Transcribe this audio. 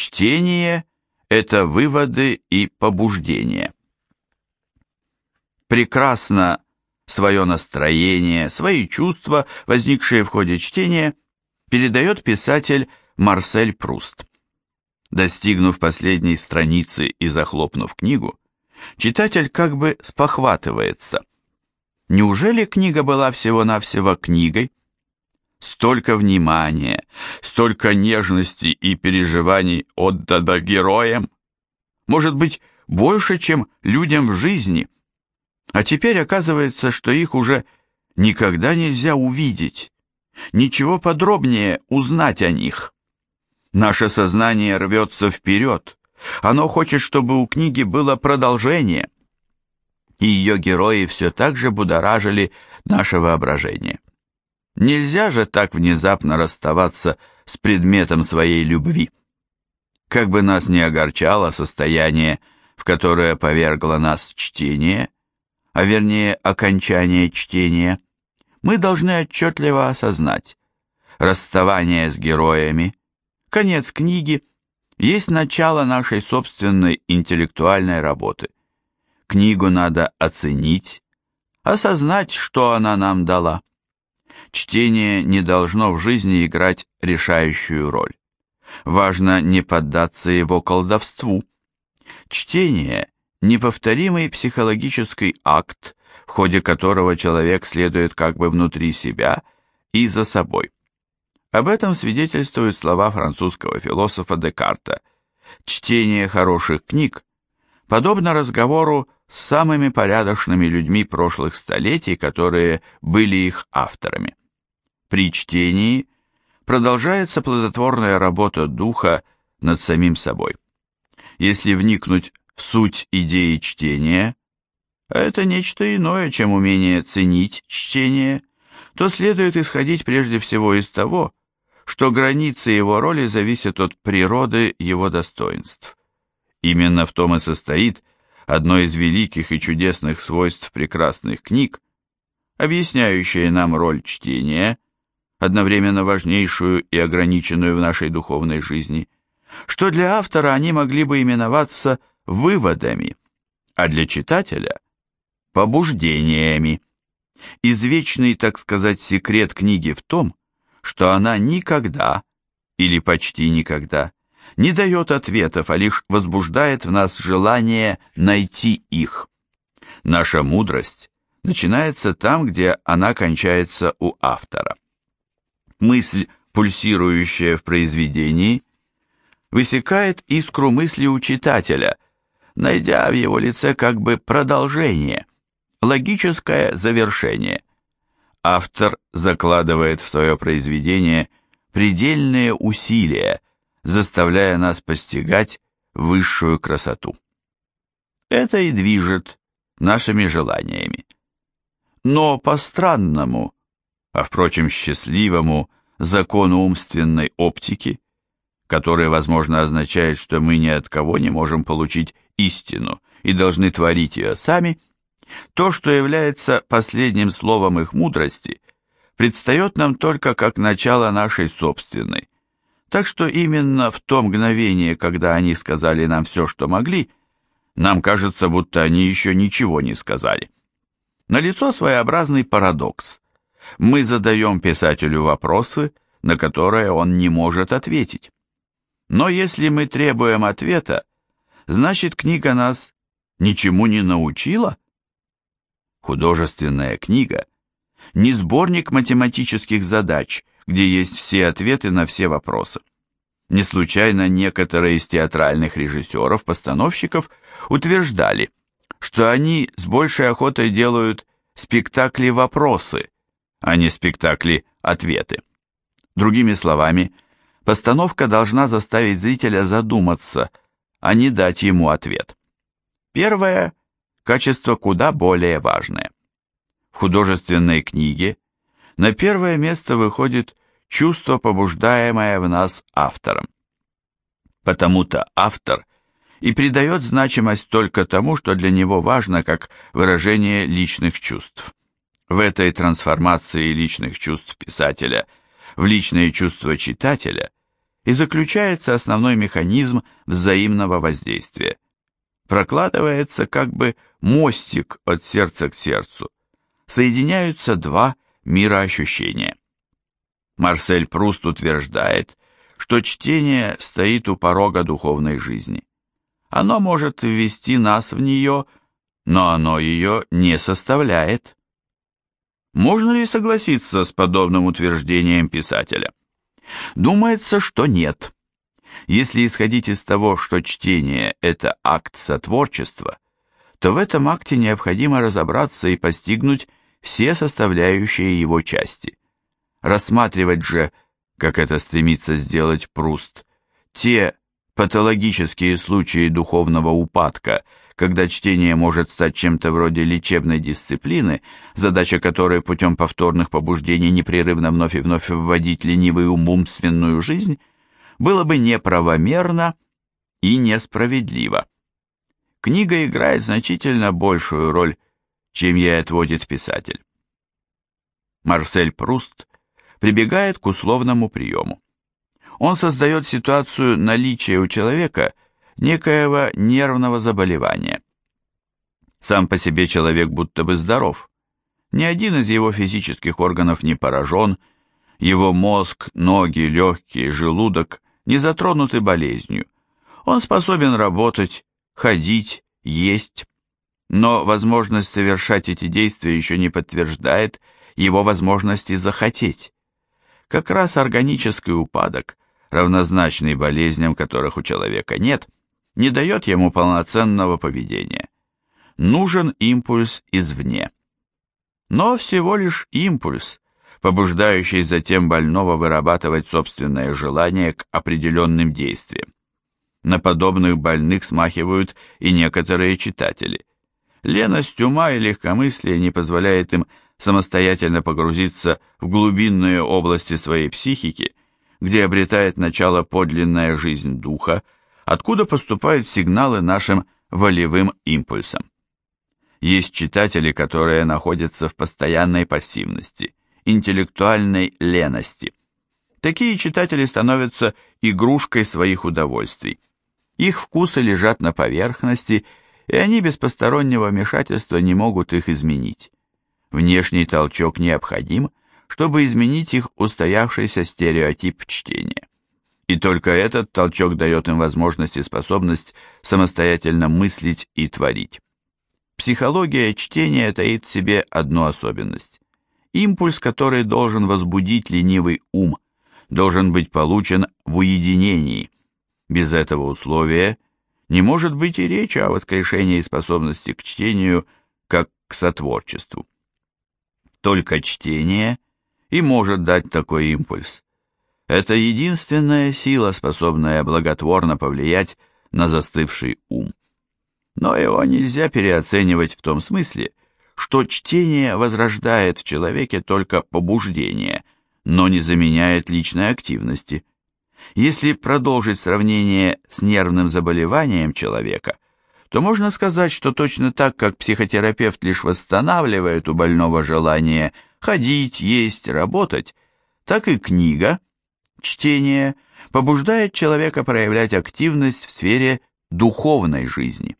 Чтение – это выводы и побуждения. Прекрасно свое настроение, свои чувства, возникшие в ходе чтения, передает писатель Марсель Пруст. Достигнув последней страницы и захлопнув книгу, читатель как бы спохватывается. Неужели книга была всего-навсего книгой? Столько внимания, столько нежности и переживаний отдано героям. Может быть, больше, чем людям в жизни. А теперь оказывается, что их уже никогда нельзя увидеть, ничего подробнее узнать о них. Наше сознание рвется вперед, оно хочет, чтобы у книги было продолжение, и ее герои все так же будоражили наше воображение. Нельзя же так внезапно расставаться с предметом своей любви. Как бы нас ни огорчало состояние, в которое повергло нас чтение, а вернее окончание чтения, мы должны отчетливо осознать, расставание с героями, конец книги есть начало нашей собственной интеллектуальной работы. Книгу надо оценить, осознать, что она нам дала. Чтение не должно в жизни играть решающую роль. Важно не поддаться его колдовству. Чтение – неповторимый психологический акт, в ходе которого человек следует как бы внутри себя и за собой. Об этом свидетельствуют слова французского философа Декарта. Чтение хороших книг подобно разговору с самыми порядочными людьми прошлых столетий, которые были их авторами. При чтении продолжается плодотворная работа духа над самим собой. Если вникнуть в суть идеи чтения, а это нечто иное, чем умение ценить чтение, то следует исходить прежде всего из того, что границы его роли зависят от природы его достоинств. Именно в том и состоит одно из великих и чудесных свойств прекрасных книг, объясняющее нам роль чтения, одновременно важнейшую и ограниченную в нашей духовной жизни, что для автора они могли бы именоваться выводами, а для читателя – побуждениями. Извечный, так сказать, секрет книги в том, что она никогда, или почти никогда, не дает ответов, а лишь возбуждает в нас желание найти их. Наша мудрость начинается там, где она кончается у автора. Мысль, пульсирующая в произведении, высекает искру мысли у читателя, найдя в его лице как бы продолжение, логическое завершение – автор закладывает в свое произведение предельные усилия, заставляя нас постигать высшую красоту. Это и движет нашими желаниями. Но по странному, а впрочем счастливому, закону умственной оптики, который, возможно, означает, что мы ни от кого не можем получить истину и должны творить ее сами – то, что является последним словом их мудрости, предстает нам только как начало нашей собственной. Так что именно в то мгновение, когда они сказали нам все, что могли, нам кажется, будто они еще ничего не сказали. Налицо своеобразный парадокс. Мы задаем писателю вопросы, на которые он не может ответить. Но если мы требуем ответа, значит книга нас ничему не научила? Художественная книга – не сборник математических задач, где есть все ответы на все вопросы. Не случайно некоторые из театральных режиссеров, постановщиков утверждали, что они с большей охотой делают спектакли-вопросы, а не спектакли-ответы. Другими словами, постановка должна заставить зрителя задуматься, а не дать ему ответ. Первое качество куда более важное. В художественной книге на первое место выходит чувство, побуждаемое в нас автором. Потому-то автор и придает значимость только тому, что для него важно как выражение личных чувств. В этой трансформации личных чувств писателя в личные чувства читателя и заключается основной механизм взаимного воздействия. Прокладывается как бы мостик от сердца к сердцу. Соединяются два мироощущения. Марсель Пруст утверждает, что чтение стоит у порога духовной жизни. Оно может ввести нас в нее, но оно ее не составляет. Можно ли согласиться с подобным утверждением писателя? Думается, что нет. Если исходить из того, что чтение – это акт сотворчества, то в этом акте необходимо разобраться и постигнуть все составляющие его части. Рассматривать же, как это стремится сделать Пруст, те патологические случаи духовного упадка, когда чтение может стать чем-то вроде лечебной дисциплины, задача которой путем повторных побуждений непрерывно вновь и вновь вводить ленивый ум умственную жизнь, было бы неправомерно и несправедливо. Книга играет значительно большую роль, чем ей отводит писатель. Марсель Пруст прибегает к условному приему. Он создает ситуацию наличия у человека некоего нервного заболевания. Сам по себе человек будто бы здоров. Ни один из его физических органов не поражен, его мозг, ноги, легкие, желудок не затронуты болезнью. Он способен работать, ходить, есть, но возможность совершать эти действия еще не подтверждает его возможности захотеть. Как раз органический упадок, равнозначный болезням, которых у человека нет, не дает ему полноценного поведения. Нужен импульс извне. Но всего лишь импульс, побуждающий затем больного вырабатывать собственное желание к определенным действиям. На подобных больных смахивают и некоторые читатели. Леность ума и легкомыслие не позволяет им самостоятельно погрузиться в глубинные области своей психики, где обретает начало подлинная жизнь духа, откуда поступают сигналы нашим волевым импульсам. Есть читатели, которые находятся в постоянной пассивности, интеллектуальной лености. Такие читатели становятся игрушкой своих удовольствий. Их вкусы лежат на поверхности, и они без постороннего вмешательства не могут их изменить. Внешний толчок необходим, чтобы изменить их устоявшийся стереотип чтения. И только этот толчок дает им возможность и способность самостоятельно мыслить и творить. Психология чтения таит в себе одну особенность. Импульс, который должен возбудить ленивый ум, должен быть получен в уединении. Без этого условия не может быть и речи о воскрешении способности к чтению как к сотворчеству. Только чтение и может дать такой импульс. Это единственная сила, способная благотворно повлиять на застывший ум. Но его нельзя переоценивать в том смысле, что чтение возрождает в человеке только побуждение, но не заменяет личной активности. Если продолжить сравнение с нервным заболеванием человека – то можно сказать, что точно так, как психотерапевт лишь восстанавливает у больного желание ходить, есть, работать, так и книга, чтение, побуждает человека проявлять активность в сфере духовной жизни.